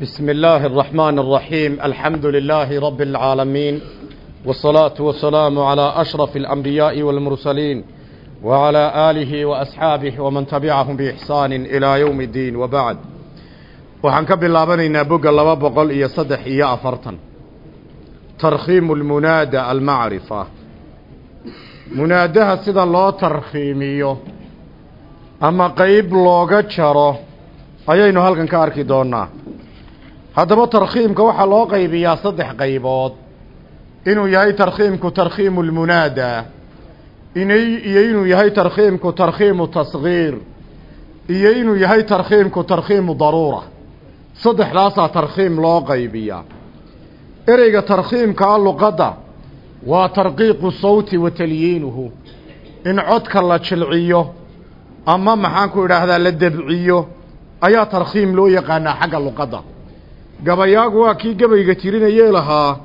بسم الله الرحمن الرحيم الحمد لله رب العالمين والصلاة والسلام على أشرف الأنبياء والمرسلين وعلى آله وأصحابه ومن تبعهم بإحسان إلى يوم الدين وبعد waxaan ka bilaabaneynaa bogga laba boqol iyo saddex iyo afartan tarkhiimu lmunaada almacrifa munaadaha sida loo tarkhiimiyo ama qeyb looga jaro ayaynu halkan ka arki doonaa haddaba tarkhiimka waxaa loo qaybiyaa saddex qaybood. Inuu yahay tarkhiimku tarkhiimu lmunaada inay iyo inuu yahay tarkhiimku tarkhiimu tasgiir iyo inuu yahay tarkhiimku tarkhiimu daruura. Saddexdaasaa tarkhiim loo qaybiyaa. Ereyga tarkhiimkaa luqadda waa tarqiiqu sawti wa talyiinuhu. In codka la jilciyo ama maxaanku idhaahdaa la debciyo ayaa tarkhiim loo yaqaanaa xagga luqadda gabayaagu waa kii gabayga tirinayee lahaa.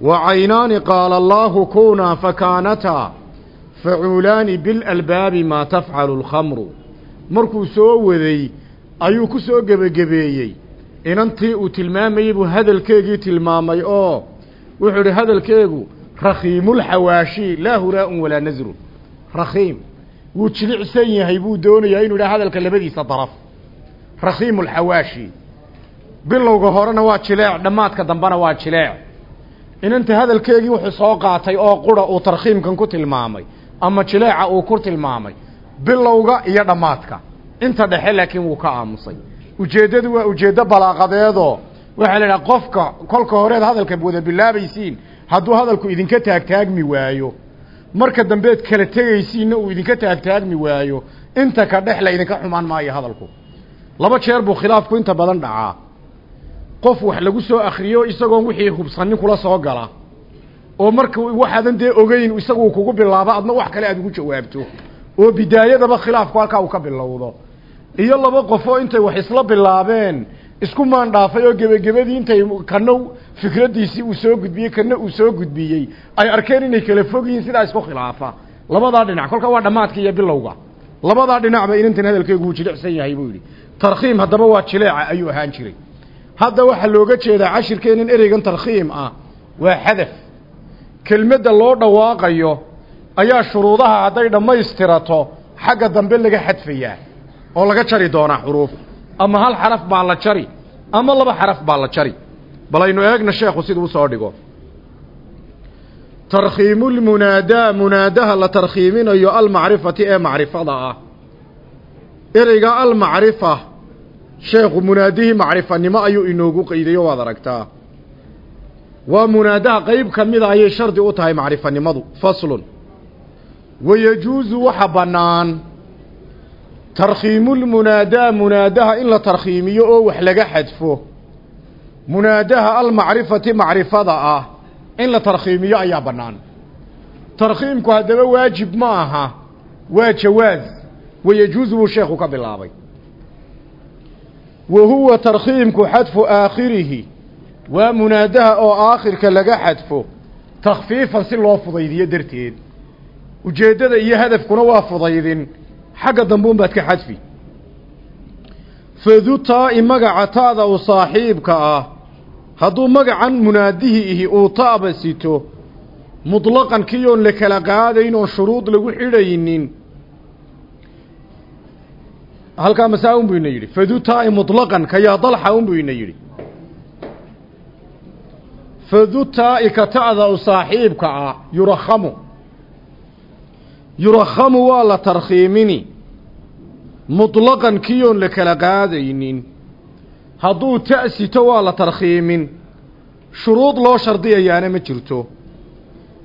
Wa caynaani qaala allaahu kunaa fakaanataa facuulaani bilalbaabi maa tafcalu alkhamru markuu soo waday ayuu ku soo gebagebeeyey. Inantii uu tilmaamayey buu hadalkeegii tilmaamay oo wuxuu idhi hadalkeegu rakhiimulxawaashi laa huraa'un walaa nasrun rakhiim wuu jilicsan yahay buu doonayaa inuu idhaha hadalka labadiisa daraf. Rakhiimulxawaashi bilowga horena waa jileec dhammaadka dambena waa jileec. Inanta hadalkeegii wuxuu soo qaatay oo qura uu tarkhiimkan ku tilmaamay ama jileeca uu ku tilmaamay bilowga iyo dhammaadka. Inta dhexe laakiin wuu ka aamusay. Ujeeddadu waa ujeeddo balaaqadeedoo waxaa la idhaha qofka kolka horeed hadalka wada bilaabaysiin hadduu hadalku idinka taagtaagmi waayo. Marka dambeed kala tegaysiinna uu idinka taagtaagmi waayo. Inta ka dhex la idinka xumaan maayo hadalku. Laba jeer buu khilaafku inta badan dhacaa qof wax lagu soo akriyo isagoon wixii hubsanin kula soo gala oo marka waxaadan dee ogeyn isagu kugu bilaabo adna wax kale aad ugu jawaabto oo bidaayadaba khilaafku halkaa uu ka bilowdo. Iyo laba qofoo intay wax isla bilaabeen isku maandhaafay oo gebagebadii intay kana fikraddiisii uu soo gudbiyey kana uu soo gudbiyey ay arkeen inay kala fog yihiin sidaa isku khilaafa. Labadaa dhinac kolka waa dhammaadka iyo bilowga. Labadaa dhinacba inantan hadalkeegu uu jilicsan yahay buu yidhi. Tarkhiim haddaba waa jileeca ayuu ahaan jiray hadda waxaa looga jeedaa cashirkeenan ereygan tarkhiim ah waa xadaf kelmadda loo dhawaaqayo ayaa shuruudaha hadday dhammaystirato xagga dambe laga xadfayaa oo laga jari doonaa xuruuf. Ama hal xaraf baa la jari ama laba xaraf baa la jari. Bal aynu eegna sheekhu siduu u soo dhigo. Tarkhiimulmunaadaa munaadaha la tarkhiiminayo almacrifati ee macrifada ah. Ereyga almacrifa sheekhu munaadihii macrifanimo ayuu inoogu qaydayo waad aragtaa. Waa munaadaha qeyb ka mida ayay shardi u tahay macrifanimadu faslun. Wayajuusu waxa bannaan tarkhiimulmunaadaa munaadaha in la tarkhiimiyo oo wax laga xadfo. Munaadaha almacrifati macrifada ah in la tarkhiimiyo ayaa bannaan. Tarkhiimku haddaba waajib ma aha waa jawaaz. Wayajuusu buu sheekhu ka bilaabay wa huwa tarkhiimku xadfu aakhirihi. Waa munaadaha oo aakhirka laga xadfo takhfiifan si loo fudaydiyo darteed. Ujeeddada iyo hadafkuna waa fudaydin. Xagga dambuun baad ka xadfi. Fadu taa-i magaca ta'da u saaxiibka ah. Hadduu magacan munaadihii ihi uu ta'ba sito mutlaqan kii oon la kala qaadayn shuruud lagu xidhaynin halkaa masaa un buu ina yidhi? Fadu taa-i mutlaqan ka yaa dalxa un buu ina yidhi? Fadu taa-i ka u saaxiibka ah yurakhamu yurakhamu waa la tarkhiimini. Mutlaqan kiyoon la kala qaadaynin. Hadduu ta'sito waa la tarkhiimin. Shuruud loo shardiyayaana ma jirto.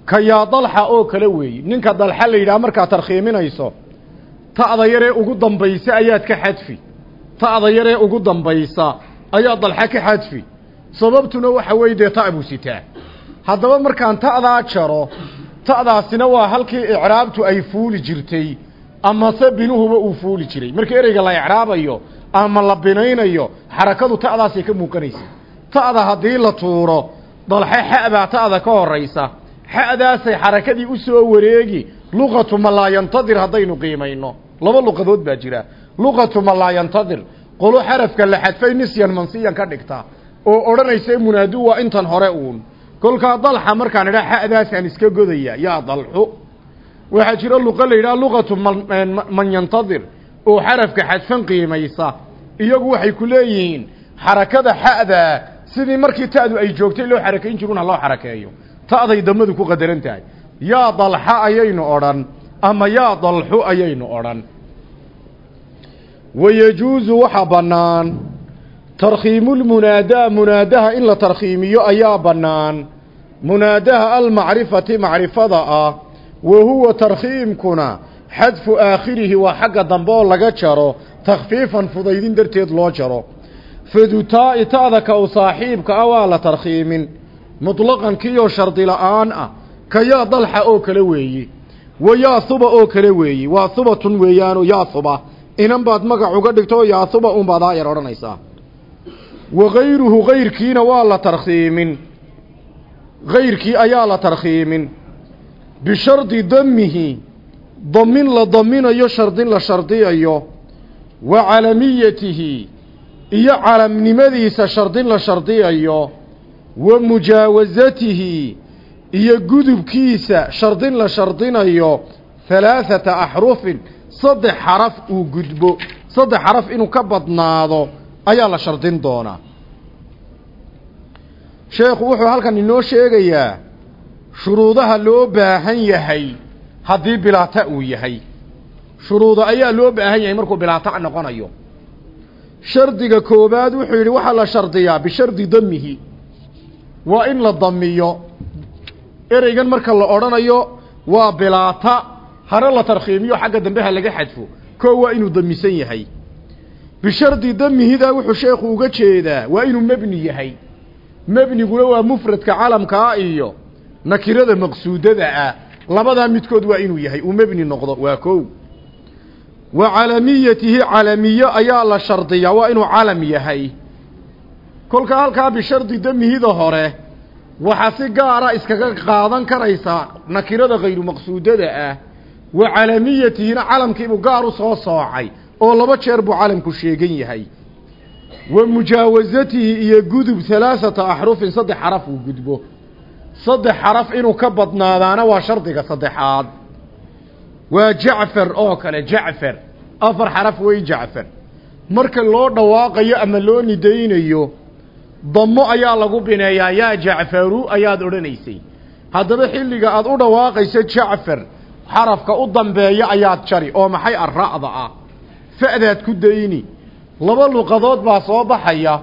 Ka yaa dalxa oo kale weeye ninka dalxa la yidhaha markaad tarkhiiminayso ta'da yaree ugu dambaysa ayaad ka xadfi. Ta'da yaree ugu dambaysa ayaad dalxa ka xadfi. Sababtuna waxa weeye dee ta' sitaa. Haddaba markaan ta'daa jaro ta'daasina waa halkii icraabtu ay fuuli jirtay amase binuhuba uu fuuli jiray. Markii ereyga la icraabayo ama la binaynayo xarakadu ta'daasay ka muuqanaysa. Ta'da haddii la tuuro dalxe xa baa ta'da ka horaysa xa'daasay xarakadii u soo wareegi luqatu ma laa yantadir haddaynu qiimayno laba luqadood baa jira. Luqatu ma laa yantadir. Qolo xarafka la xadfay nisyan mansiyan ka dhigta. Oo odhanaysa munaadu waa intan hore uun. Kolkaa dalxa markaan idhaa xa'daasaan iska godaya yaa dalxu. Waxaa jira luqa la yidhaha luqatu man yantadir. Oo xarafka xadfan qiimaysa. Iyagu waxay ku leeyihiin xarakada xa'da sidii markii ta'du ay joogtay loo xarakayn jirun ha loo xarakeeyo. Ta'day damadu ku qadaran tahay. Yaa dalxa ayaynu odhan ama yaa dalxu ayaynu odhan. Wayajuusu waxa bannaan tarkhiimulmunaadaa munaadaha in la tarkhiimiyo ayaa bannaan. Munaadaha almacrifati macrifada ah wa huwa tarkhiimkuna xadfu aakhirihi waa xagga dambe oo laga jaro takhfiifan fudaydin darteed loo jaro. Fadutaa'i ta'da ka u saaxiibka ah waa la tarkhiimin. Mutlaqan kiiyoo shardi la'aan ah ka yaa dalxa oo kale weeye wa yaa huba oo kale weeye waa hubatun weeyaano yaa huba inan baad magac uga dhigto yaa huba unbaad aayar odhanaysaa. Wa gayruhu gayrkiina waa la tarkhiimin. Gayrkii ayaa la tarkhiimin. Bishardi damihi damin la daminayo shardin la shardiyayo. Wa calamiyatihi. Iyo calamnimadiisa shardin la shardiyayo. Wa mujaawasatihi iyo gudubkiisa shardin la shardinayo halaathata axrufin saddex xaraf uu gudbo saddex xaraf inuu ka badnaado ayaa la shardin doonaa. Sheekhu wuxuu halkan inoo sheegayaa shuruudaha loo baahan yahay haddii bilaata uu yahay. Shuruudo ayaa loo baahan yahay markuu bilaata noqonayo. Shardiga koobaad wuxuu yidhi waxaa la shardiyaa bishardi damihi waa in la damiyo ereygan marka la odhanayo waa bilaata hare la tarkhiimiyo xagga dambeha laga xadfo. Koo waa inuu damisan yahay. Bishardi damihidaa wuxuu sheekhu uga jeedaa waa inuu mebni yahay. Mebniguna waa mufradka calamkaa iyo nakirada maqsuudada ah. Labadaa midkood waa inuu yahay uu mebni noqdo waa kow wa calamiyatihi calamiye ayaa la shardiyaa waa inuu calam yahay. Kolka halkaa bishardi damihida hore waxaa si gaara iskaga qaadan karaysaa nakirada khayru maqsuudada ah wa calamiyatihina calamkiibuu gaar u soo soocay oo laba jeer buu calamku sheegan yahay. Wa mujaawasatihi iyo gudub halaaثata axrufin saddex xaraf uu gudbo. Saddex xaraf inuu ka badnaadaana waa shardiga saddexaad. Waa jacfar oo kale jacfar. Afar xaraf wey jacfar. Marka loo dhawaaqayo ama loo nidaynayo damo ayaa lagu bineeyaa yaa jacfaru ayaad odhanaysay. Haddaba xilliga aad u dhawaaqayso jacfar xarafka u dambeeya ayaad jari oo maxay arra'da ah? Fa'daad ku dayni. Laba luqadood baa soo baxaya.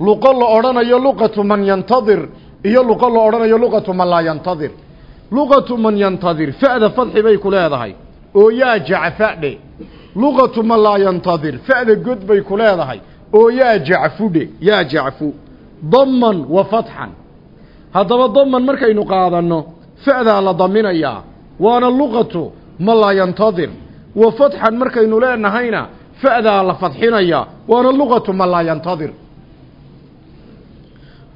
Luqo la odhanayo luqatu man yantadir iyo luqo la odhanayo luqatu man laa yantadir. Luqatu man yantadir fa'da fadxi bay ku leedahay. Oo yaa jacfadhe luqatu man laa yantadir fa'da god bay ku leedahay. Oo yaa jacfudhe yaa jacfu daman wa fatxan. Haddaba daman markaynu qaadanno fa'daa la daminayaa waana luqatu man laa yantadir. Wa fatxan markaynu leenahayna fa'daa la fadxinayaa waana luqatu man laa yantadir.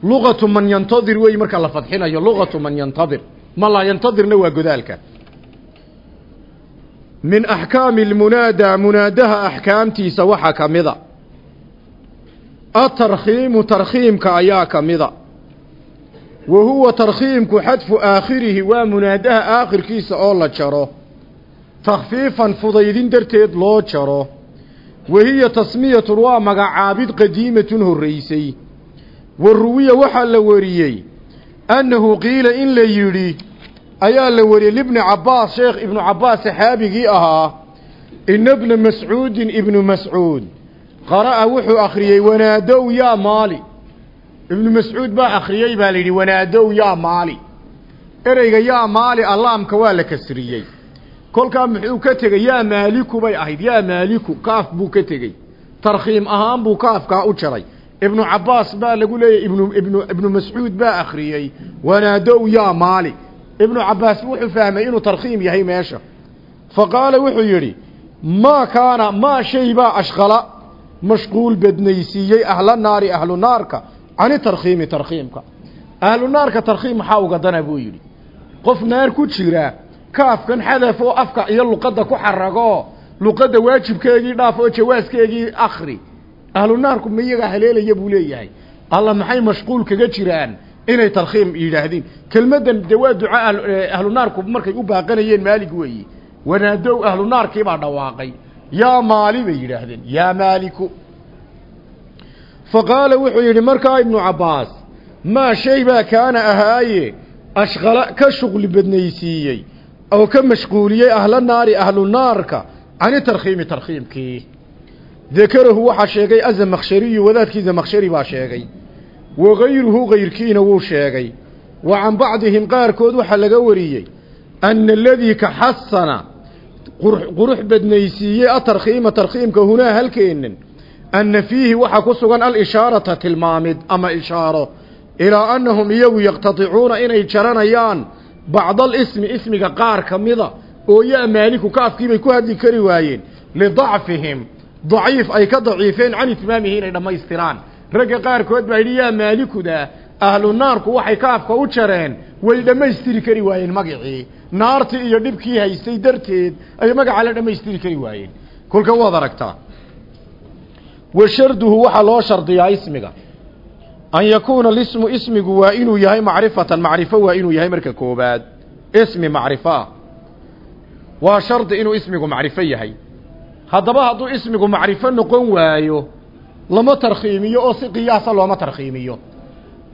Luqatu man yantadir wey marka la fadxinayo luqatu man yantadir. Man laa yantadirna waa godaalka. Min axkaami lmunaadaa munaadaha axkaamtiisa waxaa ka mida atarkhiimu tarkhiimka ayaa ka mida. Wa huwa tarkhiimku xadfu aakhirihi waa munaadaha aakhirkiisa oo la jaro. Takhfiifan fudaydin darteed loo jaro. Wahiya tasmiyatun waa magacaabid qadiimatun horraysay wa ruwiya waxaa la wariyey annahu qiila in la yidhi ayaa la wariyey libni cabbaas sheekh ibnu cabbaas saxaabigii ahaa ina bna mascuudin ibnu mascuud qara'a wuxuu akhriyey wanaadow yaa maali. Ibnu mascuud baa akhriyey baa la yidhi wanaadow yaa maali. Ereyga yaa maali allaamka waa la kasriyey. Kolkaa muxuu ka tegey yaa maaliku bay ahayd yaa maaliku kaaf buu ka tegey tarkhiim ahaan buu kaafkaa u jaray. Ibnu cabbaas baa lagu leeyahy ibnu ibnu ibnu mascuud baa akhriyey wanaadow yaa maali. Ibnu cabbaas wuxuu fahmay inuu tarkhiim yahay meesha. Fa qaala wuxuu yidhi maa kaana maa shay baa ashqala mashquul badnaysiiyey ahla naari ahlu naarka cani tarkhiimi tarkhiimka. Ahlu naarka tarkhiim maxaa uga dana buu yidhi? Qof naar ku jira kaafkan xadaf oo afka iyo luqadda ku xarago luqadda waajibkeegii dhaaf oo jawaaskeegii akhri. Ahlu naarku ma iyagaa haleelaya buu leeyahay. Alla maxay mashquul kaga jiraan inay tarkhiim yidhaahdeen? Kelmaddan dee waa duca ahlu naarku markay u baaqanayeen maalig weeyi wanaadow ahlu naarkii baa dhawaaqay yaa maali bay yidhaahdeen yaa maaliku? Fa qaala wuxuu yidhi markaa ibnu cabbaas maa shay baa kaana ahaaye? Ashqala ka shuqli badnaysiiyey oo ka mashquuliyey ahla naari ahlu naarka cani tarkhiimi tarkhiimkii. Dakarahu waxaa sheegay azamakhshariyu wadaadkii zamakhshari baa sheegay. Wa gayruhu gayrkiina wuu sheegay. Wa can bacdihim qaarkood waxaa laga wariyey ana aladii ka qurux badnaysiiyey atarkhiima tarkhiimka hunaa halkeennan anna fiihi waxaa ku sugan alishaarata tilmaamid ama ishaaro. Ilaa annahum iyagu yaqtadicuuna inay jaranayaan bacda alismi ismiga qaar ka mida oo yaa maaliku kaafkiibay ku hadli kari waayeen. Lidacfihim daciif ay ka daciifeen can itmaamihi inay dhammaystiraan. Ragga qaarkood baa yidhi yaa maalikuda ahlu naarku waxay kaafka u jareen way dhammaystiri kari waayeen magacii naartii iyo dhibkii haystay darteed ay magaca la dhammaystiri kari waayeen. Kolka waad aragtaa wa sharduhu waxaa loo shardiyaa ismiga. An yakuuna lismu ismigu waa inuu yahay macrifatan macrifo waa inuu yahay marka koobaad. Ismi macrifoa waa shardi inuu ismigu macrifo yahay. Haddaba hadduu ismigu macrifo noqon waayo lama tarkhiimiyo oo si qiyaasa looma tarkhiimiyo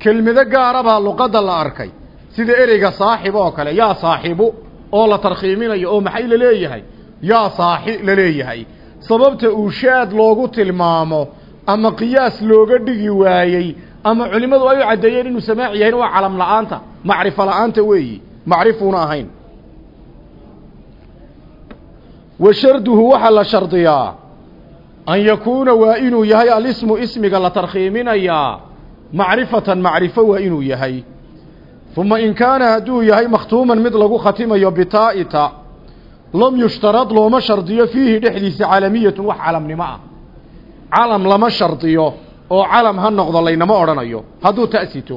kelmado gaarabaa luqadda la arkay. Sida ereyga saaxib oo kale yaa saaxibu oo la tarkhiiminayo oo maxay la leeyahay? Yaa saaxi la leeyahay. Sababta uu shaad loogu tilmaamo ama qiyaas looga dhigi waayey ama culimmadu ay u caddeeyeen inuu samaac yahayn waa calam la'aanta macrifo la'aanta weeyi macrifuuna ahayn. Wa sharduhu waxaa la shardiyaa an yakuuna waa inuu yahay alismu ismiga la tarkhiiminayaa macrifatan macrifo waa inuu yahay. Uma in kaana hadduu yahay makhtuuman mid lagu khatimayo bitaa'ita lam yushtarad looma shardiyo fiihi dhexdiisa calamiyatun wax calamnimo ah. Calam lama shardiyo oo calam ha noqdo laynama odhanayo. Hadduu ta'sito.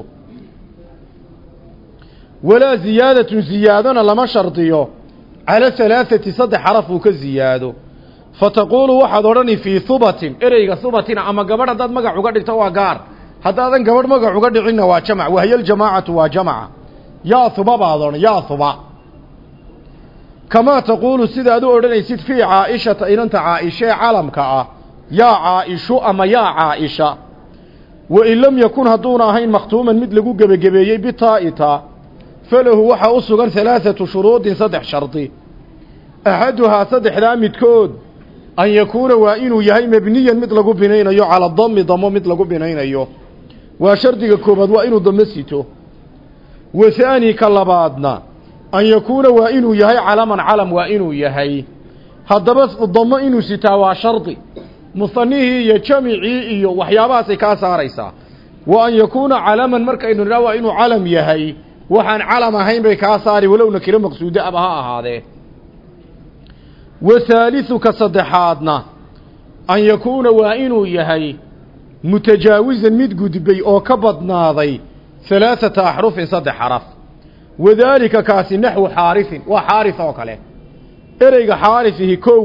Walaa ziyaadatun ziyaadona lama shardiyo. Cala halaaثati saddex xaraf uu ka ziyaado. Fataquulu waxaad odhani fii hubatin ereyga hubatina ama gabadh haddaad magac uga dhigto waa gaar haddaadan gabadh magac uga dhicinna waa jamac wahyljamaacatu waa jamaca yaa huba baad odhan yaa huba kamaa taquulu sidaad u odhanaysid fii caaishata inanta caaishee calamka ah. Yaa caaishu ama yaa caaisha. Wain lam yakun hadduuna ahayn makhtuuman mid lagu gebagebeeyey bitaa'ita falahu waxaa u sugan halaaثatu shuruudin saddex shardi. Axaduhaa saddexdaa midkood an yakuuna waa inuu yahay mebniyan mid lagu binaynayo cala dami damo mid lagu binaynayo waa shardiga koobaad waa inuu damo sito wa haani ka labaadna an yakuuna waa inuu yahay calaman calam waa inuu yahay. Haddaba damo inuu sitaa waa shardi. Musanihii iyo jamicii iyo waxyaabahaasay kaa saaraysaa. Wa an yakuuna calaman markaynu nidhaa waa inuu calam yahay. Waxaan calam ahayn bay kaa saari walow nakiro maqsuudo aba ha ahaadee wa haaliثu ka saddexaadna an yakuuna waa inuu yahay mutajaawisan mid gudbay oo ka badnaaday halaaثata axrufin saddex xaraf wadaalika kaasi naxwu xaarisin waa xaaris oo kale ereyga xaarisihi kow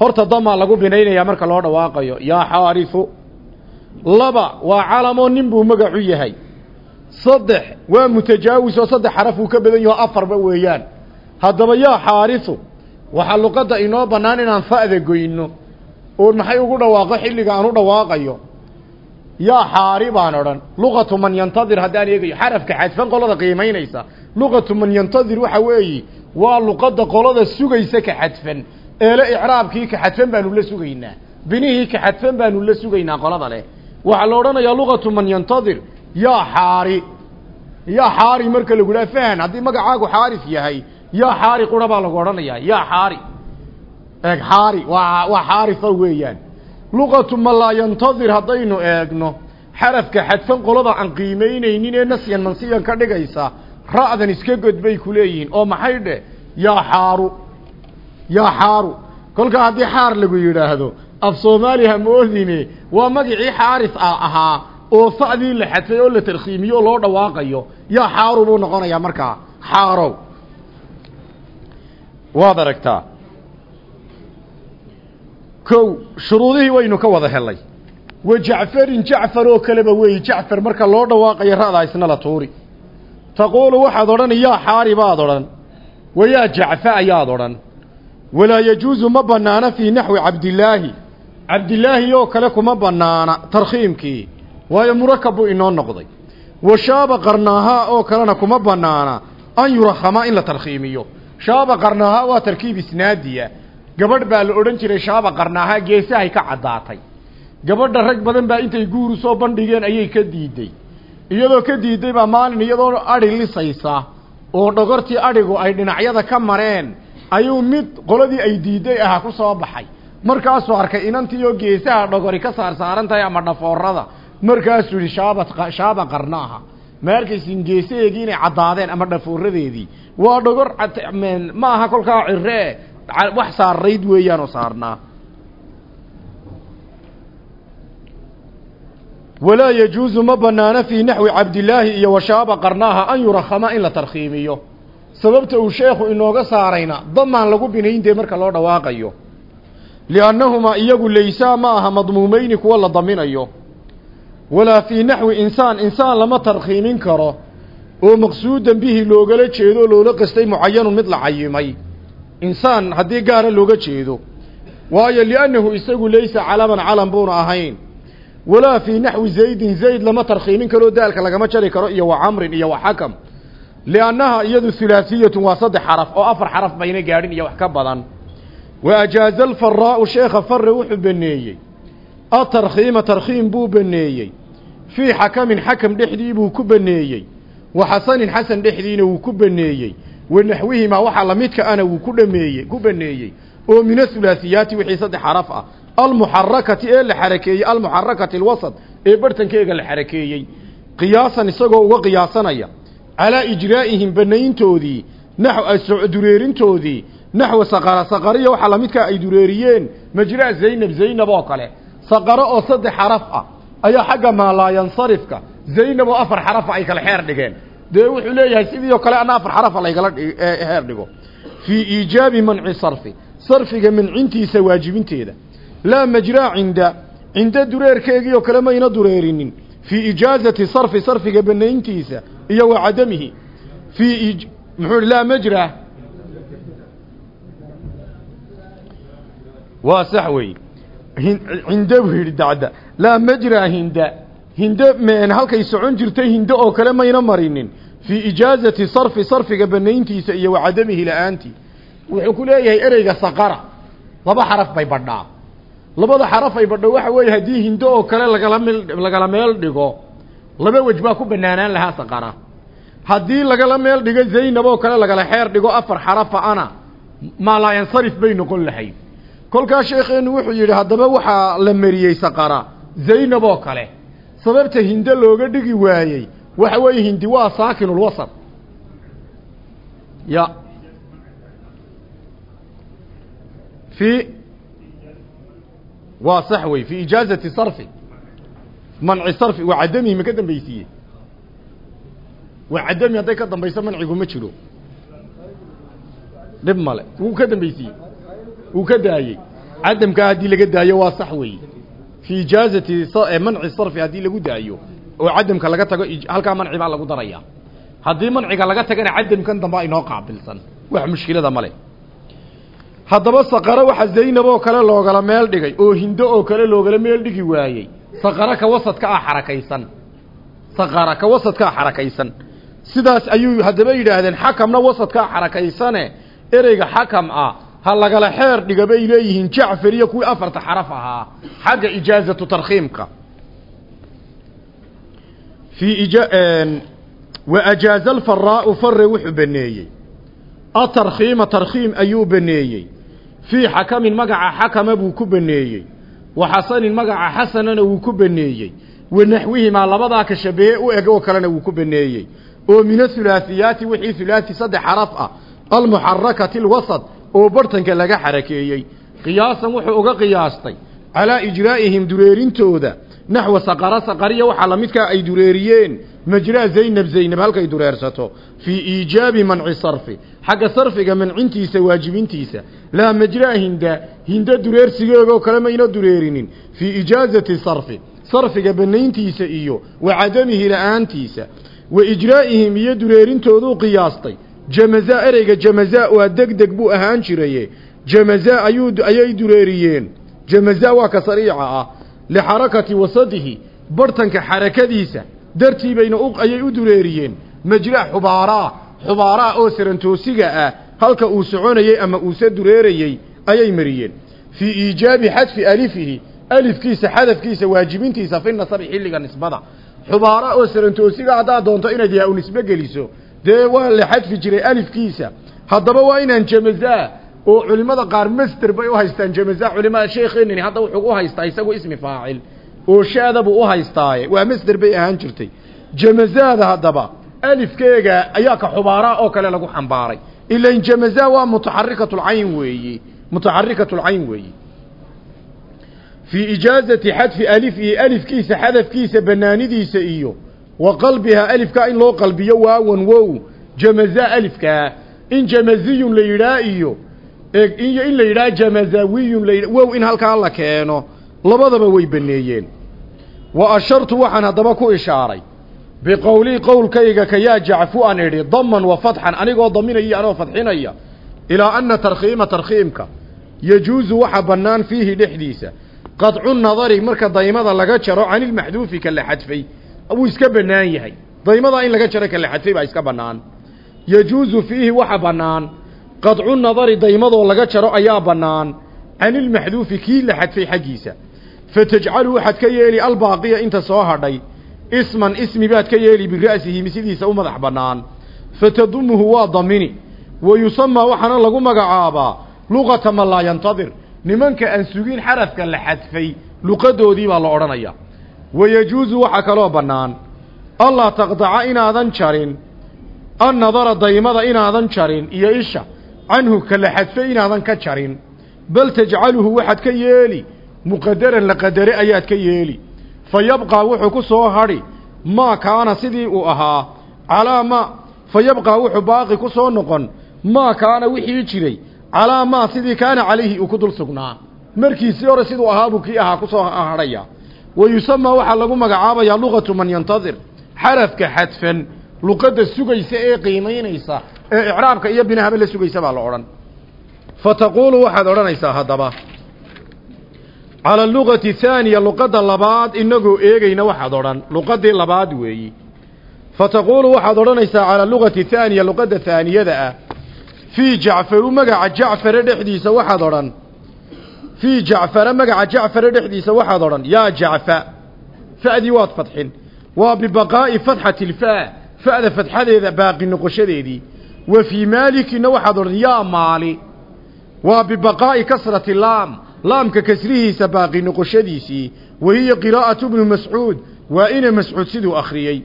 horta damaa lagu binaynayaa marka loo dhawaaqayo yaa xaarisu laba waa calamoo nin buu magacu yahay saddex waa mutajaawis oo saddex xaraf uu ka badan yaho afarba weeyaan haddaba yaa xaarisu waxaa luqadda inoo bannaan inaan fa'da goyno oo maxay ugu dhawaaqo xilliga aan u dhawaaqayo yaa xaari baan odhan luqatu man yantadir haddaan eegayo xarafka xadfan qolada qiimaynaysa luqatu man yantadir waxa weeye waa luqadda qolada sugaysa ka xadfan eele icraabkii ka xadfan baanu la sugaynaa binihii ka xadfan baanu la sugaynaa qolada leh. Waxaa la odhanayaa luqatu man yantadir yaa xaari yaa xaari marka lagu dhaha fahan haddii magacaagu xaaris yahay yaa xaari qura baa lagu odhanayaa yaa xaari eeg xaari waa waa xaarisa weeyaan luqatu ma laa yantadir haddaynu eegno. Xarafka xadfan qolada aan qiimaynaynin ee nasyan mansiyan ka dhigaysa ra'dan iska god bay ku leeyihiin. Oo maxay dheh yaa xaaru. Yaa xaaru. Kolkaa haddii xaar lagu yidhaahdo af soomaali ha moodine waa magicii xaaris a ahaa oo fa'dii la xadfay oo la tarkhiimiyo oo loo dhawaaqayo yaa xaaru buu noqonayaa markaa. Xaarow. Waad aragtaa kow shuruudihii waynu ka wada helay wa jacfarin jacfar oo kaleba weeye jacfar marka loo dhawaaqayo ra'daa isna la tuuri. Taquulu waxaad odhan yaa xaari baad odhan wayaa jacfa ayaad odhan walaa yajuusu ma bannaana fii naxwi cabdilaahi cabdilaahi oo kale kuma bannaana tarkhiimkii waayo murakab buu inoo noqday. Wa shaaba qarnaahaa oo kalena kuma bannaana an yurakhama in la tarkhiimiyo. Shaaba qarnaahaa waa tarkiib isnaadiya gabadh baa la odhan jiray shaaba qarnaahaa geesahay ka caddaatay. Gabadha rag badan baa intay guur u soo bandhigeen ayay ka diiday. Iyadoo ka diiday baa maalin iyadoo adhi lisaysa oo dhogortii adhigu ay dhinacyada ka mareen ayuu mid qoladii ay diiday ahaa ku soo baxay. Markaasuu arkay inantii oo geesaha dhogori ka saar saaran tahay ama dhafoorada markaasuu yidhi shaaba shaaba qarnaaha. Ma arkaysin geesaheegii inay caddaadeen ama dhafooradeedii waa dhogor ma aha kolkaa ciree wax saarayd weeyaan oo saarnaa. Walaa yajuusu ma banaano fii naxwi cabdilaahi iyo washaaba qarnaaha an yurakhama in la tarkhiimiyo sababta uu sheekhu inooga saarayna damaan lagu binayn dee marka loo dhawaaqayo. Liannahumaa iyagu laysaa ma aha madmuumeyni kuwa la daminayo. Walaa fii naxwi insaan insaan lama tarkhiimin karo. Oo maqsuudan bihi loogala jeedo loola qastay mucayanun mid la cayimay insaan haddii gaara looga jeedo waayo liannahu isagu laysa calaman calan buuna ahayn. Walaa fii naxwi zaydin zayd lama tarkhiimin karo daalka lagama jari karo iyo wa camrin iyo wa xakam. Liannaha iyadu hulaasiyatun waa saddex xaraf oo afar xaraf bayna gaadhin iyo wax ka badan. Wa ajaaza alfaraa'u sheekha farre wuxuu baneeyey. Atarkhiima tarkhiim buu baneeyey. Fii xakamin xakam dhexdii buu ku baneeyey. Wa xasanin xasan dhexdiina wuu ku baneeyey wa naxwihimaa waxaa lamidka ana wuu ku dhameeyey ku baneeyey. Oo min ahulaasiyaati wixii saddex xaraf ah. Almuxarakati ee la xarakeeyey almuxarakati alwasad ee bartankeega la xarakeeyey. Qiyaasan isagoo uga qiyaasanaya. Calaa ijraa'ihim banayntoodii naxw dureerintoodii naxwa saqara saqariya waxaa lamidkaa ay dureeriyeen. Majraa zaynab zaynab oo kale. Saqaro oo saddex xaraf ah. Ayaa xagga maalaayansarifka zaynab oo afar xarafa ay kala xeer dhigeen dee wuxuu leeyahay sidii oo kale ana afar xarafa laygala xeer dhigo. Fii iijaabi manci sarfi sarfiga mancintiisa waajibinteeda. Laa majraa cinda cinda dureerkeegii oo kale mayna dureerinin. Fii ijaazati sarfi sarfiga banayntiisa iyo wa cadamihi. Fii muxuu laa majra waa sax wey. Hinde buu yidhi dacda. Laa majra hinda. Hinde meen halkay socon jirtay hinde oo kale mayna marinin fii ijaazati sarfi sarfiga banayntiisa iyo wa cadamihi la'aantii wuxuu ku leeyahay ereyga saqara. Laba xaraf bay badhaa labada xaraf ay badho waxa weeye haddii hindo oo kale lagala meel dhigo laba wej baa ku banaanaan lahaa saqara. Haddii lagala meel dhigo zaynab oo kale lagala xeer dhigo afar xarafa ana maalaayansarif bay noqon lahayd. Kolkaa sheekheenu wuxuu yidhi haddaba waxaa la mariyey saqara zaynab oo kale. Sababta hinde looga dhigi waayey waxa weeye hindi waa saakinulwasat ya. Fi waa sax wey fii ijaazati sarfi. Manci sarfi waa cadamihi ma ka dambaysiiye waa cadami hadday ka dambayso mancigu ma jiro. Dhib male wuu ka dambaysiiyey. Wuu ka daayey. Cadamkaa haddii laga daayo waa sax weeye. Fii ijaazati manci sarfi haddii lagu daayo oo cadamka laga tago halkaa manci baa lagu daraya. Haddii manciga laga tagana cadamkan dambaa inoo qaabilsan. Wax mushkilada male haddaba saqaro waxa zaynab oo kale loogala meel dhigay oo hindo oo kale loogala meel dhigi waayey. Saqaro ka wasadka ah xarakaysan. Saqara ka wasadka ah xarakaysan. Sidaas ayuu haddaba yidhaahdeen xakamna wasadka ah xarakaysane. Ereyga xakam ah ha lagala xeer dhiga bay leeyihiin. Jacfar iyo kuwii afarta xaraf ahaa. Xagga ijaazatu tarkhiimka fii ija wa ajaaza alfaraa'u farre wuxuu baneeyey. Atarkhiima tarkhiim ayuu baneeyey. Fii xakamin magaca xakama buu ku baneeyey. Wa xasanin magaca xasanana wuu ku baneeyey. Wa naxwihimaa labadaa ka shabehe u eg oo kalena wuu ku baneeyey. Oo min ahulaasiyaati wixii hulaasi saddex xaraf ah. Almuxarakati alwasad oo bartanka laga xarakeeyey. Qiyaasan wuxuu uga qiyaastay. Calaa ijraa'ihim dureerintooda naxwa saqara saqariya waxaa lamidkaa ay dureeriyeen majraa zaynab zaynab halkay dureersato fii iijaabi manci sarfi xagga sarfiga mancintiisa waajibintiisa laa majraa hinda hinda dureersigeegoo kale mayna dureerinin fii ijaazati sarfi sarfiga banayntiisa iyo wa cadamihi la'aantiisa wa ijraa'ihim iyo dureerintooduu qiyaastay jamazaa ereyga jamazaa waa deg deg buu ahaan jiraye jamazaa ayuu ayay dureeriyeen jamazaa waa ka sariica ah lixarakati wasadihi bartanka xarakadiisa dartii bayna ayay u dureeriyeen majraa xubaaraa xubaaraa oo sarantoosiga ah halka uu soconayey ama uuse dureerayey ayay mariyeen fii iijaabi xadfi alifihi alifkiisa xadafkiisa waajibintiisa fi nasabi xilliga nisbada xubaara oo sarantoosiga haddaad doonto inaad yaa u nisbe geliso dee waa la xadfi jiray alifkiisa haddaba waa inaan jamazaa oo culimmada qaar master bay u haystaan jamazaa culimada sheekheenani hadda wuxuu u haystaa isagu ismi faacil oo shaada buu u haystaaye waa master bay ahaan jirtay. Jamazaada haddaba alifkeega ayaa ka xubaaraa oo kale lagu xambaaray. Ilan jamazaa waa mutaxarikatulcayn weeyi mutaxarikatulcayn weeyi. Fii ijaazati xadfi alifihi alifkiisa xadafkiisa banaanidiisa iyo wa qalbihaa alifkaa in loo qalbiyo waawan wow jamazaa alifkaa in jamaziyun la yidhaa iyo iyo in la yidhaha jamazawiyun la wow in halkaa la keeno labadaba way baneeyeen. Wa ashartu waxaan haddaba ku ishaaray biqowlii qowlkayga kayaa jacfu an idhi daman wa fatxan anigoo daminaya anoo fadxinaya ilaa ana tarkhiima tarkhiimka yajuusu waxa bannaan fiihi dhexdiisa. Qadcu nadari marka daymada laga jaro canilmaxduufi ka la xadfay. Wuu iska bannaan yahay. Daymadaa in laga jaro ka la xadfay baa iska bannaan. Yajuusu fiihi waxa bannaan qadcu nadari daymadoo laga jaro ayaa bannaan. Canilmaxduufi kii la xadfay xaggiisa. Fatajcalu waxaad ka yeeli albaaqiya inta soo hadhay. Isman ismi baad ka yeeli bira'sihi sidiisa u madax bannaan. Fatadumuhu waa damini. Wa yusamaa waxaana lagu magacaabaa luqata man laa yantadir. Nimanka aan sugin xarafka la xadfay luqadoodii baa la odhanaya. Wayajuusu waxaa kaloo bannaan. Allaa taqdaca inaadan jarin. Annadara daymada inaadan jarin iyo isha canhu ka la xadfay inaadan ka jarin. Bal tajcaluhu waxaad ka yeeli. Muqadaran la qadare ayaad ka yeeli. Fa yabqaa wuxuu ku soo hadhi maa kaana sidii uu ahaa. Calaa maa fa yabqaa wuxuu baaqi ku soo noqon. Maa kaana wixii jiray. Calaa maa sidii kaana calayhi uu ku dul sugnaa. Markiisii hore siduu ahaa buu kii ahaa ku soo hadhaya wa yusamaa waxaa lagu magacaabayaa luqatu man yantadir. Xarafka xadfan luqadda sugaysa ee qiimaynaysa ee icraabka iyo binahaba la sugaysa baa la odhan. Fa taquulu waxaad odhanaysaa haddaba cala luqati haaniya luqadda labaad inagoo eegayna waxaad odhan. Luqadii labaad weeyi. Fa taquulu waxaad odhanaysaa cala luqati haaniya luqadda haaniyada ah fii jacfaru magaca jacfare dhexdiisa waxaad odhan. Fii jacfara magaca jacfare dhexdiisa waxaad odhan yaa jacfa fa'dii waad fadxin waa bibaqaa'i fatxati ilfaa fa'da fadxadeeda baaqi noqoshadeedii. Wa fii maalikina waxaad odhan yaa maali waa bibaqaa'i kasrati laam. Laamka kasrihiisa baaqi noqoshadiisii. Wa hiya qiraa'atu bnu mascuud. Waa ina mascuud siduu akhriyey.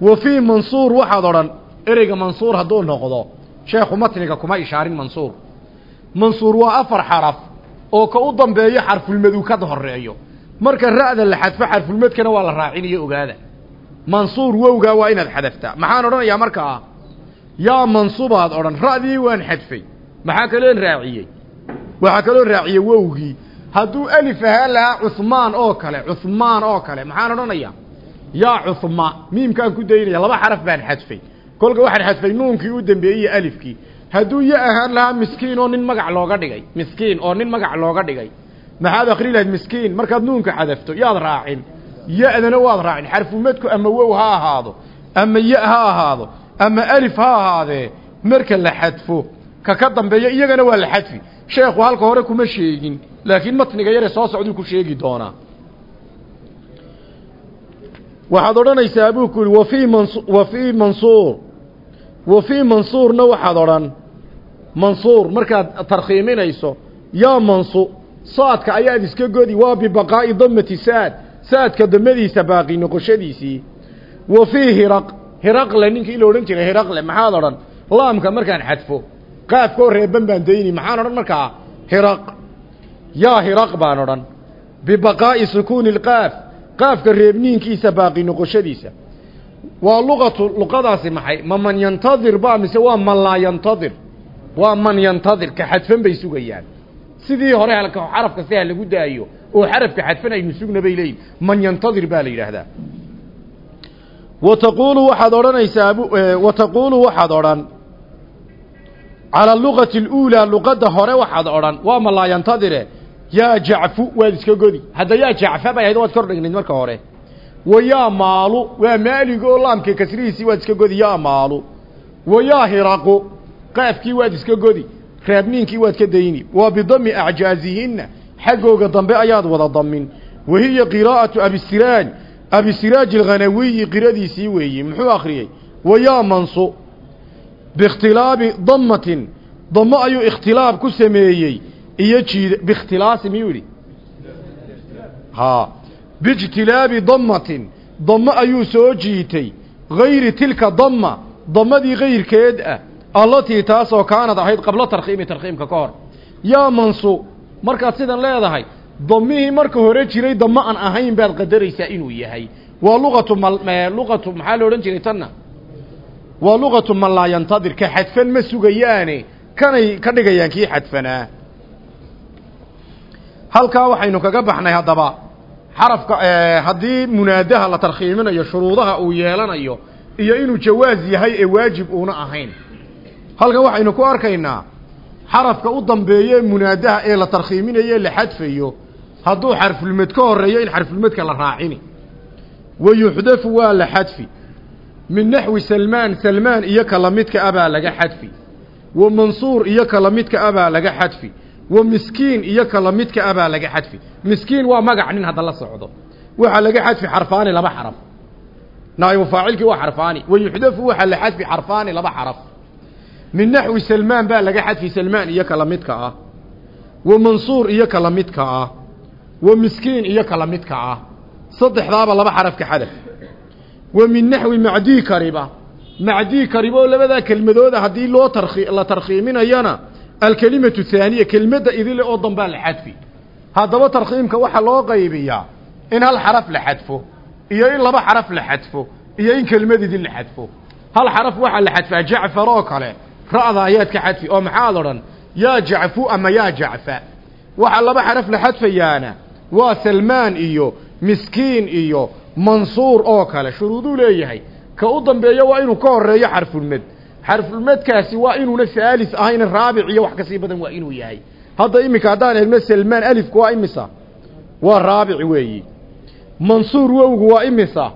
Wa fii mansuur waxaad odhan ereyga mansuur hadduu noqdo sheekhu matniga kuma ishaarin mansuur. Mansuur waa afar xaraf oo ka u dambeeyo xarfulmadu ka horeeyo marka ra'da la xadfo xarfulmadkana waa la raacinayo ogaada mansuur wowgaa waa inaad xadaftaa maxaan odhanayaa markaa yaa mansubaad odhan ra'dii waan xadfay. Maxaa kaloon raaciyey? Waxaa kaloo raaciyey wowgii. Hadduu alif ahaan lahaa cuhmaan oo kale cuhmaan oo kale maxaan odhanayaa? Yaa cuhma miimkaan ku daynaya laba xaraf baan xadfay. Kolka waxaan xadfay nuunkii u dambeeyey alifkii. Hadduu ya ahaan lahaa miskiin oo nin magac looga dhigay miskiin oo nin magac looga dhigay. Maxaad akri lahayd miskiin markaad nuunka xadafto yaad raacin ya-dana waad raacin. Xarfumadku ama wow ha ahaado ama ya ha ahaado ama alif ha ahaadee marka la xadfo ka ka dambeeya iyagana waa la xadfi. Sheekhu halka hore kuma sheegin laakiin matniga yare soo socduu ku sheegi doonaa waxaad odhanaysaa buu ku yihi wafii mans wa fii mansuur. Wa fii mansuurna waxaad odhan mansuur markaad tarkhiiminayso yaa mansu saadka ayaad iska godi waa bibaqaa'i damati saad saadka damadiisa baaqi noqoshadiisii wa fii hiraq. Hiraqle ninkii la odhan jiray hiraqle maxaad odhan? Laamka markaan xadfo. Qaafkoo reeban baan dayni maxaan odhan markaa? Hiraq. Yaa hiraq baan odhan. Bibaqaa'i sukuuni lqaaf qaafka reebniinkiisa baaqi noqoshadiisa. Waa luqatu luqadaasi maxay? Ma man yantadir ba mise waa man laa yantadir? Waa man yantadir ka xadfan bay sugayaan sidii hore halka xarafka si lagu daayo oo xarafka xadfan aynu sugna bay leeyihiin man yantadir baa la yidhaahdaa. Wa taquulu waxaad odhanaysaa wa taquulu waxaad odhan. Cala alugati aluulaa luqadda hore waxaad odhan. Waa ma laa yantadire yaa jacfu waad iska godi. Hadda yaa jacfa bay ahayd waad kor dhignayd marka hore. Wa yaa maalu waa maalig oo laamka kasrihiisii waad iska godi yaa maalu. Wa yaa hiraqu qaafkii waad iska godi raabniinkii waad ka dayni. Waa bidami acjaazihinna. Xaggooga dambe ayaad wada damin wa hiya qiraa'atu abisiraaj abisiraaj alghanawiyi qiradiisii weeyi. Muxuu akhriyey wa yaa mansu. Biikhtilaabi damatin damo ayuu ikhtilaab ku sameeyey. Iyo jiid biikhtilaasi miyuu yidhi? Haa. Biijtilaabi damatin damo ayuu soo jiitay. Gayri tilka dama damadii kayrkeed ah allatii taasoo kaanad ahayd qablo tarkhiimi tarkhiimka ka hor. Yaa mansu markaad sidan leedahay damihii marka hore jiray damo aan ahayn baad qadaraysaa inuu yahay. Waa luqatu luqatu maxaa la odhan jiray tanna? Waa luqatu man laa yantadir ka xadfan ma sugayaane kanay ka dhigayaan kii xadfanaa halkaa waxaynu kaga baxnay haddaba xarafka haddii munaadaha la tarkhiiminayo shuruudaha uu yeelanayo iyo inuu jawaaz yahay ee waajib uuna ahayn halkan waxaynu ku arkaynaa xarafka u dambeeye munaadaha ee la tarkhiiminayo la xadfayo hadduu xarfulmed ka horeeyo in xarfulmedka la raacini. Wa yuxdafu waa la xadfi. Min naxwi salmaan salmaan iyo kala midka abaa laga xadfi. Wa mansuur iyo kala midka abaa laga xadfi. Wa miskiin iyo kala midka abaa laga xadfi. Miskiin waa magac nin hadda la socdo. Waxaa laga xadfi xarfaani laba xaraf. Naa'ibu faacilkii waa xarfaani. Wa yuxdafu waxaa la xadfi xarfaani laba xaraf min naxwi salmaan baa laga xadfi salmaan iyo kala midka ah. Wa mansuur iyo kala midka ah. Wa miskiin iyo kala midka ah. Saddexdaaba laba xarafka xadaf. Wa min naxwi macdii kariba. Macdii kariba oo labadaa kelmadooda haddii loo tarki la tarkhiiminayana alkelimatu haaniya kelmadda idile oo dambaa la xadfi. Haddaba tarkhiimka waxaa loo qaybiyaa in hal xaraf la xadfo iyo in laba xaraf la xadfo iyo in kelmad idin la xadfo. Hal xaraf waxaa la xadfaa jacfar kale ra'da ayaad ka xadfi oo maxaad odhan yaa jacfu ama yaa jacfa? Waxaa laba xaraf la xadfayaana waa salmaan iyo miskiin iyo mansuur oo kale shuruuduu leeyahay. Ka u dambeeya waa inuu ka horeeyo xarfulmed xarfulmedkaasi waa inuuna haalis ahayn raabic iyo wax ka sii badan waa inuu yahay. Hadda iminka haddaan eegno salmaan alifku waa imisa? Waa raabic weeyi. Mansuur wowgu waa imisa?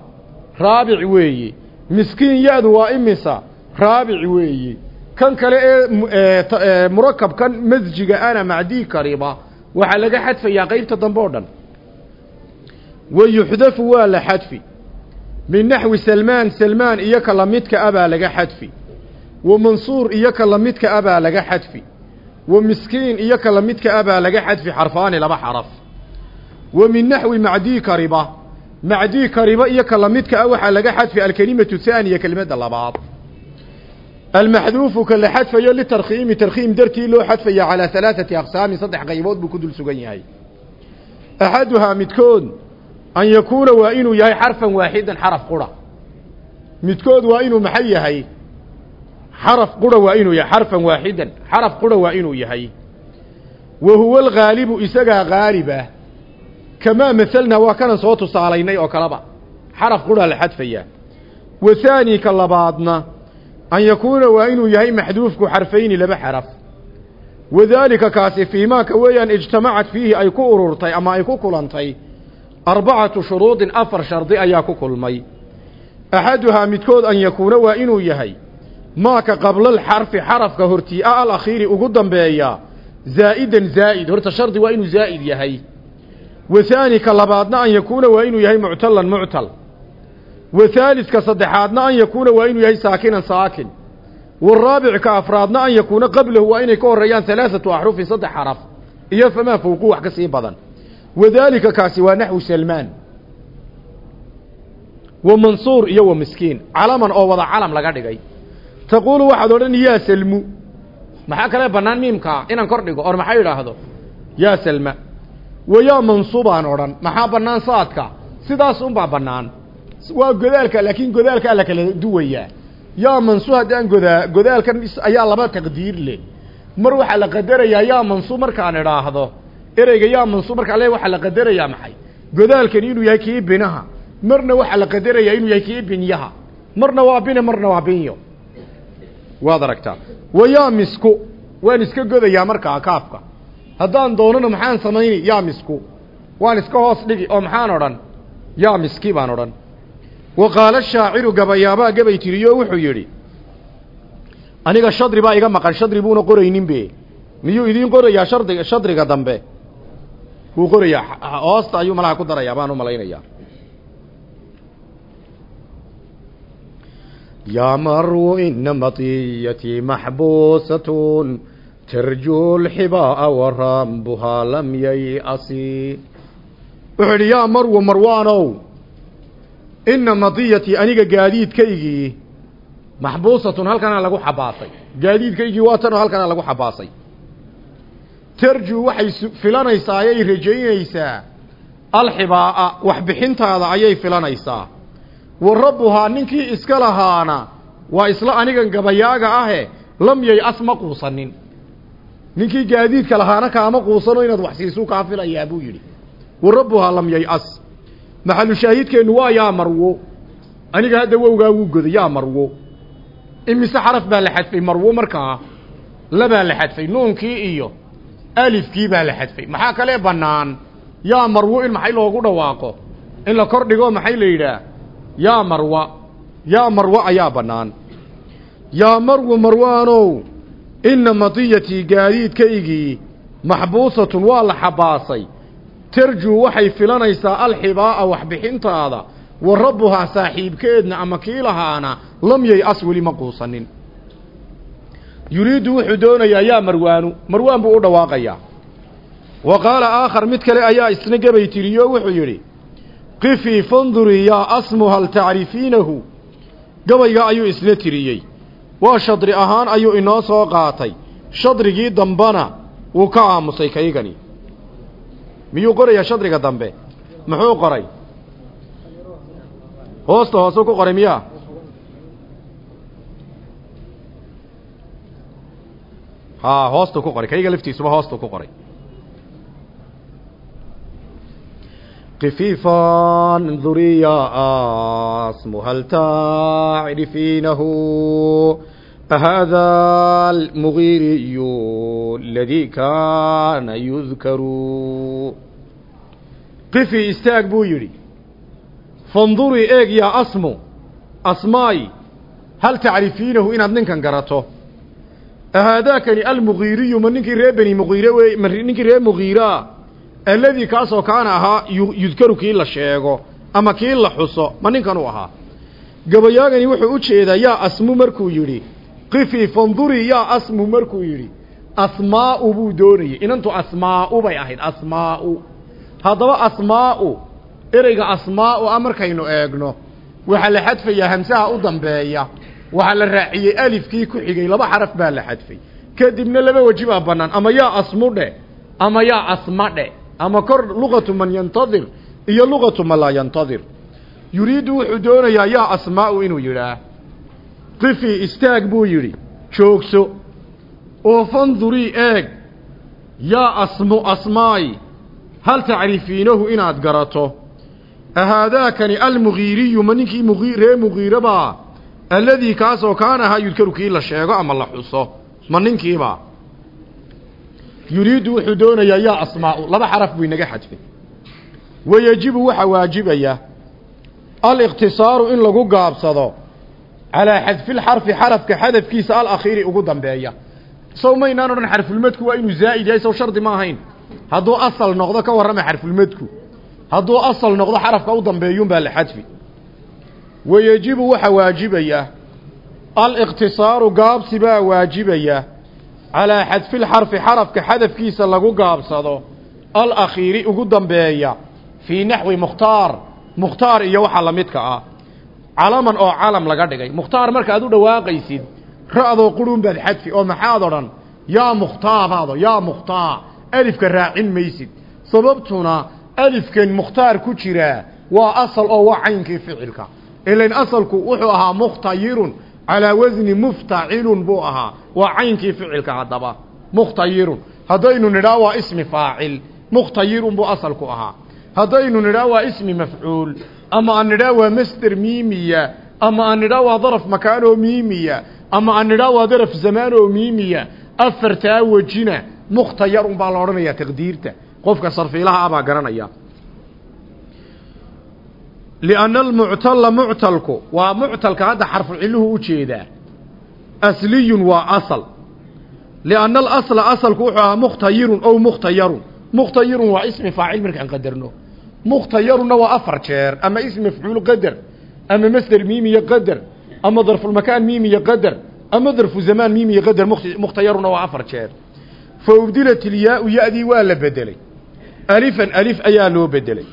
Raabic weeyi. Miskiin ya-du waa imisa? Raabic weeyi kan kale ee murakabkan masjiga ana macdii kariba waxaa laga xadfayaa qaybta dambe o dhan. Wa yuxdafu waa la xadfi. Min naxwi salmaan salmaan iyo ka lamidka abaa laga xadfi. Wa mansuur iyo ka lamidka abaa laga xadfi. Wa miskiin iyo ka lamidka abaa laga xadfi xarfaani laba xaraf. Wa min naxwi macdii kariba. Macdii kariba iyo ka lamidka ah waxaa laga xadfi alkelimatu haaniya kelimadda labaad almaxduufu ka la xadfayo litarkhiimi tarkhiim dartii loo xadfaya calaa halaaثati aqsaamin saddex qaybood buu ku dul sugan yahay axaduhaa midkood an yakuuna waa inuu yahay xarfan waaxidan xaraf qura midkood waa inuu maxay yahay xaraf qura waa inuu yahay xarfan waaxidan xaraf qura waa inuu yahay wa huwa alghaalibu isagaa haalibah kamaa maselnaa waa kanan soo tusaalaynay oo kaleba xaraf qura la xadfayaa wa haani ka labaadna an yakuuna waa inuu yahay maxduufku xarfayni laba xaraf wadaalika kaasi fiimaaka weeyaan ijtamacat fiihi ay ku ururtay ama ay ku kulantay arbacatu shuruudin afar shardi ayaa ku kulmay axaduhaa midkood an yakuuna waa inuu yahay maaka qablalxarfi xarafka hortii-a alakhiiri ugu dambeeya zaa'idan zaa'id horta shardi waa inuu zaa'id yahay wa haani ka labaadna an yakuuna waa inuu yahay muctalan muctal wa haalidka saddexaadna an yakuuna waa inuu yahay saakinan saakin. Waraabic ka afraadna an yakuuna qablahu waa inay ka horreeyaan halaaثatu axrufin saddex xaraf. Iyo famaa fowqu wax ka sii badan. Wadaalika kaasi waa naxwu salmaan. Wa mansuur iyo wa miskiin. Calaman oo wada calam laga dhigay. Taquulu waxaad odhan yaa salmu. Maxaa kale bannaan miimkaa inaan kor dhigo or maxay idhaahdo? Yaa salma. Wa yaa mansuubaan odhan maxaa bannaan saadka? Sidaas unbaa bannaan waa godaalka laakiin godaalkaa la kala duwayaa yaa mansu haddaan godaa godaalkan ayaa laba taqdiir leh. Mar waxaa la qadarayaa yaa mansuub markaan idhaahdo. Ereyga yaa mansuub markaan le waxaa la qadarayaa maxay? Godaalkani inuu yahay kii binaha. Marna waxaa la qadarayaa inuu yahay kii binyaha. Marna waa bine marna waa binyo. Waad aragtaa. Wayaa misku. Waan iska godayaa markaa kaafka haddaan doonana maxaan samayni yaa misku. Waan iska hoos dhigi oo maxaan odhan? Yaa miski baan odhan wa qaala shaaciru gabayaabaa gabay tiriyo wuxuu yidhi aniga shadri baa iga maqan shadri buuna qorayninbe miyuu idiin qorayaa shardiga shadriga dambe? Wuu qorayaa hoosta ayuu malaha ku darayaa baan u malaynayaa. Yaa maru ina matiyatii maxbuusatun tarjuu lxibaa'a warambuhaa lam yayasi. Wuxuu yidhi yaa marwo marwaanow ina madiyatii aniga gaadiidkaygii maxbuusatun halkanaa lagu xabaasay. Gaadiidkaygii waa tanoo halkanaa lagu xabaasay. Tarjuu waxay filanaysaa ayay rajaynaysaa. Alxibaa'a waxbixintaada ayay filanaysaa. Wa rabbuhaa ninkii iska lahaana waa isla anigan gabayaaga ahe lam yay-as ma quusanin. Ninkii gaadiidka lahaana kaama quusano inaad wax siisuu kaa filayaa buu yidhi. Wa rabbuhaa lam yay-as maxalu shaahidkeennu waa yaa marwo? Aniga hadda wowgaa wuu goday yaa marwo. Imise xaraf baa la xadfay? Marwo markaa labaa la xadfay nuunkii iyo alifkii baa la xadfay. Maxaa kale bannaan? Yaa marwo in maxay loogu dhawaaqo? In la kor dhigo maxay la yidhaah? Yaa marwa. Yaa marwo ayaa bannaan. Yaa marwo marwaanow inna madiyatii gaadiidkaygii maxbuusatun waa la xabaasay tarjuu waxay filanaysaa alxibaa'a waxbixintaada wa rabbuhaa saaxiibkeedna ama kii lahaana lam yay-as weli ma quusanin. Yuriiddu wuxuu doonayaa yaa marwaanu marwaan buu u dhawaaqayaa. Wa qaala aakhar mid kale ayaa isna gebay tiriyo wuxuu yidhi qifii fandurii yaa asmu hal tacrifiinahu gabayga ayuu isna tiriyey. Waa shadri ahaan ayuu inoo soo qaatay. Shadrigii dambana wuu ka aamusay kaygani miyuu qorayaa shadriga dambe? Muxuu qoray? Hoosta hoosuu ku qoray miyaa? Ha hoostuu ku qoray. Kayga laftiisuba hoostuu ku qoray. Kififan dhuriya asmuhaltacrifiinahu hada almugiiriyu aladii kaana yudkaru qifii istaag buu yidhi fandurii eeg yaa asmu. Asmaayi hal tacrifiinahu inaad ninkan garato? Haadaakani almugiiriyu ma ninkii ree beni mugiire wey ma ninkii ree mugiiraa alladii kaasoo kaana ahaa yudkaru kii la sheego ama kii la xuso ma ninkanuu ahaa. Gabayaagani wuxuu u jeedaa yaa asmu markuu yidhi. Qifii fandurii yaa asmu markuu yidhi. Asmaa'u buu doonayey inantu asmaa'u bay ahayd asmaa'u haddaba asmaa'u ereyga asmaa'u a markaynu eegno waxaa la xadfayaa hamsaha u dambeeya. Waxaa la raaciyey alifkii ku xigay laba xaraf baa la xadfay. Kadibna laba weji baa bannaan. Ama yaa asmu dhe ama yaa asma dhe ama kor luqatu man yantadir iyo luqatu man laa yantadir. Yuriiddu wuxuu doonayaa yaa asmaa'u inuu yidhaah qifii istaag buu yidhi. Joogso. Oo eeg. Yaa asmu asmaay hal tacrifiinahu inaad garato? Ahaadaakani almugiiriyu ma ninkii mugi ree mugiirabaa alladii kaasoo kaana ahaa yudkaru kii la sheego ama la xuso? Ma ninkiibaa yuriiddu wuxuu doonayaa yaa asmaa'u laba xaraf buu inaga xadfay wayejibu waxaa waajibaya aliqtisaaru in lagu gaabsado calaa xadfilxarfi xarafka xadafkiisa alakhiiri ugu dambeeya. Sow maynaan odhan xarfulmadku waa inuu zaa'id yahay sow shardi ma ahayn hadduu asal noqdo ka warrama xarfulmadku hadduu asal noqdo xarafka u dambeeyuunbaa la xadfi. Wayejibu waxaa waajibaya. Aliqtisaaru gaabsi baa waajibaya. Calaa xadfilxarfi xarafka xadafkiisa lagu gaabsado alakhiiri ugu dambeeya fii naxwi mukhtaar. Mukhtaar iyo waxa la midka ah. Calaman oo calam laga dhigay. Mukhtaar markaaad u dhawaaqaysid ra'doo qurun baad xadfi oo maxaad odhan? Yaa mukhtaaraado yaa mukhtaar alifka raacin maysid. Sababtuna alifkan mukhtaar ku jiraa waa asal oo waa caynkii ficilka. Ilain asalku wuxuu ahaa mukhtayirun calaa wasni muftacilun buu ahaa. Waa caynkii ficilka haddaba. Mukhtayirun haddaynu nidhaa waa ismi faacil. Mukhtayirun buu asalku ahaa. Haddaynu nidhaa waa ismi mafcuul. Ama aan nidhaa waa masder miimiya. Ama aan nidhaa waa daraf makaan oo miimiya. Ama aan nidhaa waa daraf zamaan oo miimiya. Afartaa wejina mukhtayarun baa la odhanayaa taqdiirta. Qofka sarfiilaha ah baa garanaya. Lianna almuctalla muctalku waa muctalka hadda xarfu ciluhu u jeedaa. Asliyun waa asal. Lianna alasla asalku wuxuu ahaa mukhtayirun ow mukhtayarun mukhtayirun waa ismi faacil markaan qadarno. Mukhtayarunna waa afar jeer ama ismi mafcuul qadar ama masder miimiya qadar ama darfulmakaan miimiya qadar ama darfu zamaan miimiya qadar fa ubdilat ilyaau ya-dii waa la bedelay alifan alif ayaa loo bedelay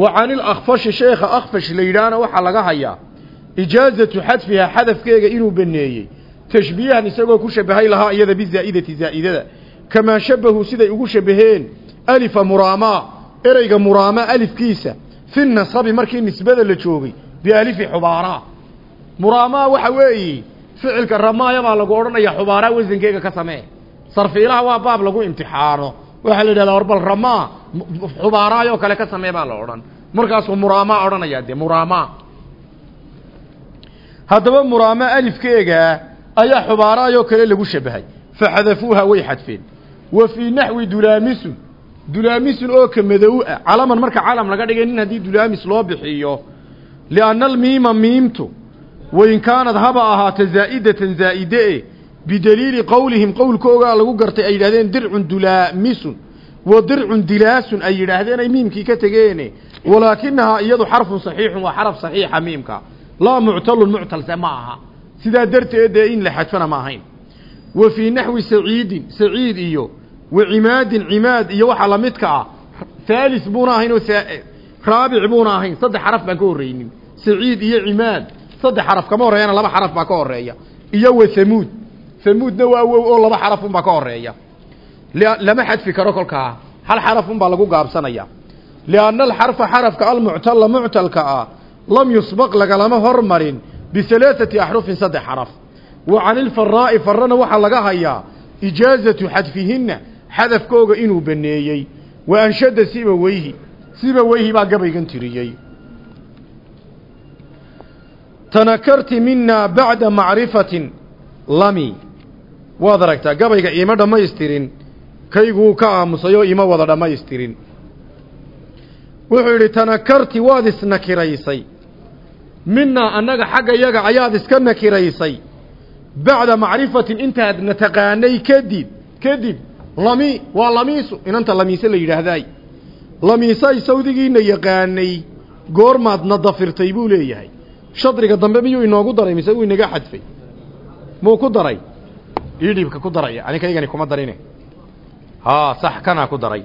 wa canil akhfashi sheekha akhfash la yidhaahna waxaa laga hayaa ijaazatu xadfihaa xadafkeega inuu baneeyey tashbiihan isagoo ku shabahay lahaa iyada bizaa'idati zaa'idada kamaa shabahuu siday ugu shabaheen alifa muraamaa ereyga muraamaa alifkiisa fi nasabi markii nisbada la joogay bialifi xubaaraa muraamaa waxa weeye ficilka ramaaya baa lagu odhanayaa xubaaraa wasankeega ka samee sarfiilaha waa baab lagu imtixaano. Waxaa la yidhahdaa war bal ramaa xubaaraayoo kale ka samee baa la odhan. Markaasuu muraamaa odhanayaa dee muraamaa. Haddaba muraamaa alifkeegaa ayaa xubaaraayoo kale lagu shabahay. Faxadafuuha way xadfeen. Wa fii naxwi dulaamisun. Dulaamisun oo ka madow ah. Calaman marka calam laga dhigay nin haddii dulaamis loo bixiyo lianna almiima miimtu wain kaanad haba ahaata zaa'idatan zaa'ide bidaliili qowlihim qowlkoogaa lagu gartay ay yidhahdeen dircun dulaamisun. Wa dircun dilaasun ay yidhaahdeen ay miimkii ka tegeene. Walaakinahaa iyadu xarfun saxiixun waa xaraf saxiixa miimka. Laa muctalun muctalse ma aha. Sidaa darteed dee in la xadfana ma ahayn. Wa fii naxwi saciidin saciid iyo wa cimaadin cimaad iyo waxa lamidka ah. Haalis buuna ahayn oo raabic buuna ahayn. Saddex xaraf baan ka horreynin. Saciid iyo cimaad. Saddex xaraf kama horreeyana laba xaraf baa ka horreeya. Iyo wa hamuudna waa wow oo laba xaraf unbaa ka horreeya lama xadfi karo kolkaa hal xaraf unbaa lagu gaabsanaya. Lianna alxarfa xarafka almuctalla muctalka ah lam yusbaq lagalama hormarin bihalaaثati axrufin saddex xaraf. Wa can ilfaraa'i farana waxaa laga hayaa ijaazatu xadfihinna xadafkooga inuu baneeyey. Wa anshada siba weyhi siba weyhi baa gabaygan tiriyey. Tanakarti minaa bacda macrifatin lami waad aragtaa gabayga iima dhammaystirin kayguu ka aamusay oo ima wada dhammaystirin wuxuu yidhi tanakarti waad isnakiraysay minaa annaga xagga yaga ayaad iska nakiraysay. Bacda macrifatin intaad na taqaanay kadib kadib lami waa lamiisu. Inanta lamiise la yidhaahdaay lamiisay sawdigiina yaqaanay goormaad na dafirtay buu leeyahay. Shadriga dambe miyuu inoogu daray mise uu inaga xadfay? Muu ku daray idhibka ku daraya. Anikaygani kuma darine. Haa sax kanaa ku daray.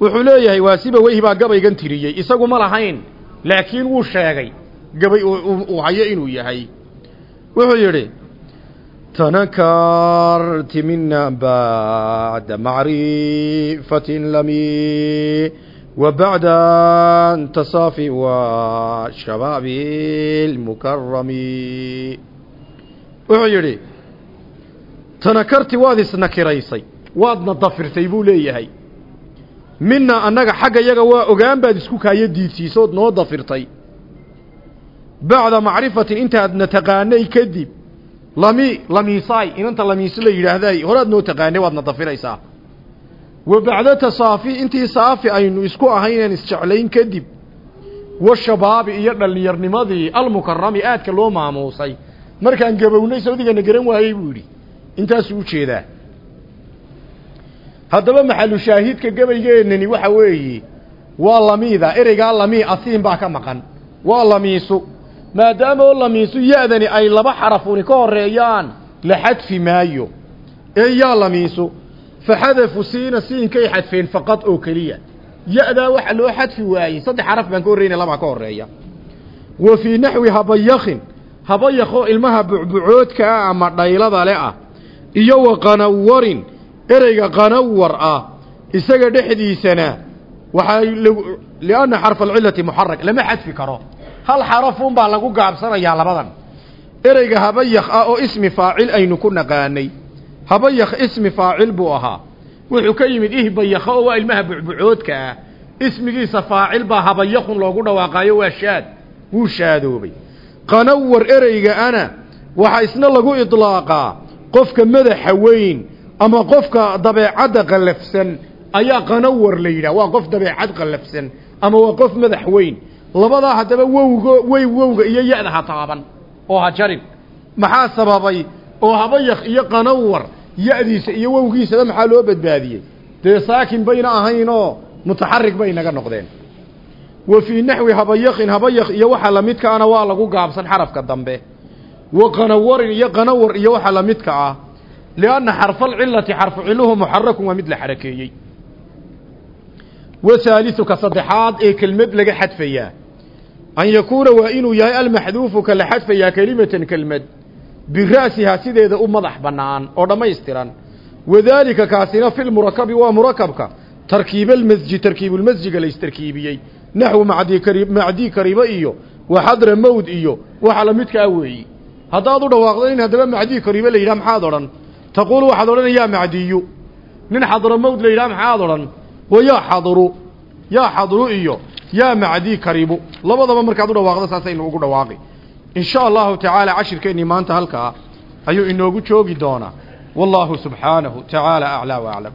Wuxuu leeyahay waa siba weyhi baa gabaygan tiriyey. Isagu ma lahayn. Laakiin wuu sheegay. Gabay uu hayo inuu yahay. Wuxuu yidhi tanakarti mina bacda macrifatin lami wa bacda tasaafi wa shabaabi tanakarti waad isnakiraysay waadna dafirtay buu leeyahay. Mina annaga xagga yaga waa ogaan baad isku kaayo diidsiisood noo dafirtay. Bacda macrifatin intaadna taqaanay kadib lami lamiisaay inanta lamiise la yidhaahday horaad noo taqaanay waadna dafiraysaa. Wa bacda tasaafi intii saafi aynu isku ahayneen isjeclayn kadib wa shabaabi iyo dhallinyarnimadii almukarami aadka loo maamuusay. Markaan gabownay sawdigana garan waayey buu yidhi intaasuu u jeedaa haddaba maxalu shaahidka gabaygeenani waxa weeye waa lamiida ereygaa lamii asiin baa ka maqan. Waa lamiisu. Maadaama oo lamiisu ya-dani ay laba xarafuni ka horeeyaan la xadfi maayo. Ee yaa lamiisu fa xadafu siina siinkay xadfeen faqad oo keliya. Ya-daa waxa loo xadfi waayey saddex xaraf baan ka horreyna labaa ka horreeya wa fii naxwi habayakhin habayakoo ilmaha bucbucoodka ah ama dhaylada le ah iyo wa qanawarin ereyga qanawar ah isaga dhexdiisana waxaa lianna xarfa alcilati muxarak lama xadfi karo. Hal xarafuun baa lagu gaabsanayaa labadan. Ereyga habayakh ah oo ismi faacil aynu ku naqaanay habayakh ismi faacil buu ahaa. Wuxuu ka yimid ihbayakha oo waa ilmaha bucbucoodka ah. Ismigiisa faacil baa habayakhun loogu dhawaaqaayo waa shaad. Wuu shaadoobay qanawar ereyga ana waxaa isna lagu idlaaqaa qofka madaxa weyn ama qofka dabeecadda qallafsan ayaa qanawar la waa qof dabeecad qallafsan ama waa qof madax weyn. Labadaa haddaba wowgo wey wowga iyo ya-da ha taaban oo ha jarin. Maxaa sababay? Oo habayakh iyo qanawar ya-diisa iyo wowgiisaba maxaa loo badbaadiyey? Dee saakin bayna ahaynoo mutaxarig bay naga noqdeen. Wa fii naxwi habayakhin habayakh iyo waxa lamidkaana waa lagu gaabsan xarafka dambe wa qanawarin iyo qanawar iyo waxa lamidka ah. Lianna xarfalcilati xarfu ciluhu muxarakun waa mid la xarakeeyey. Wa haaliuka saddexaad ee kelmad laga xadfayaa. An yakuuna waa inuu yahay almaxduufu ka la xadfayaa kelimatan kelmad. Bira'sihaa sideeda u madax bannaan oo dhammaystiran. Wadaalika kaasina fi lmurakabi waa murakabka. Tarkiibalmasji tarkiibulmasjiga la istarkiibiyey naxwu macdii kari macdii karibo iyo wa xadra mawd iyo waxa la midkaa weeyi haddaad u dhawaaqdo in haddaba macdii karibo la yidhaha maxaad odhan? Taquulu waxaad odhan yaa macdiyu nin xadra mawd la yidhaha maxaad odhan? Wa yaa xadru yaa xadru iyo yaa macdii karibu. Labadaba markaad u dhawaaqdo saasaynu ugu dhawaaqi. In sha allahu tacaala cashirkeennii maanta halkaa ayuu inoogu joogi doonaa. Wallaahu subxaanahu tacaala aclaa wa aclam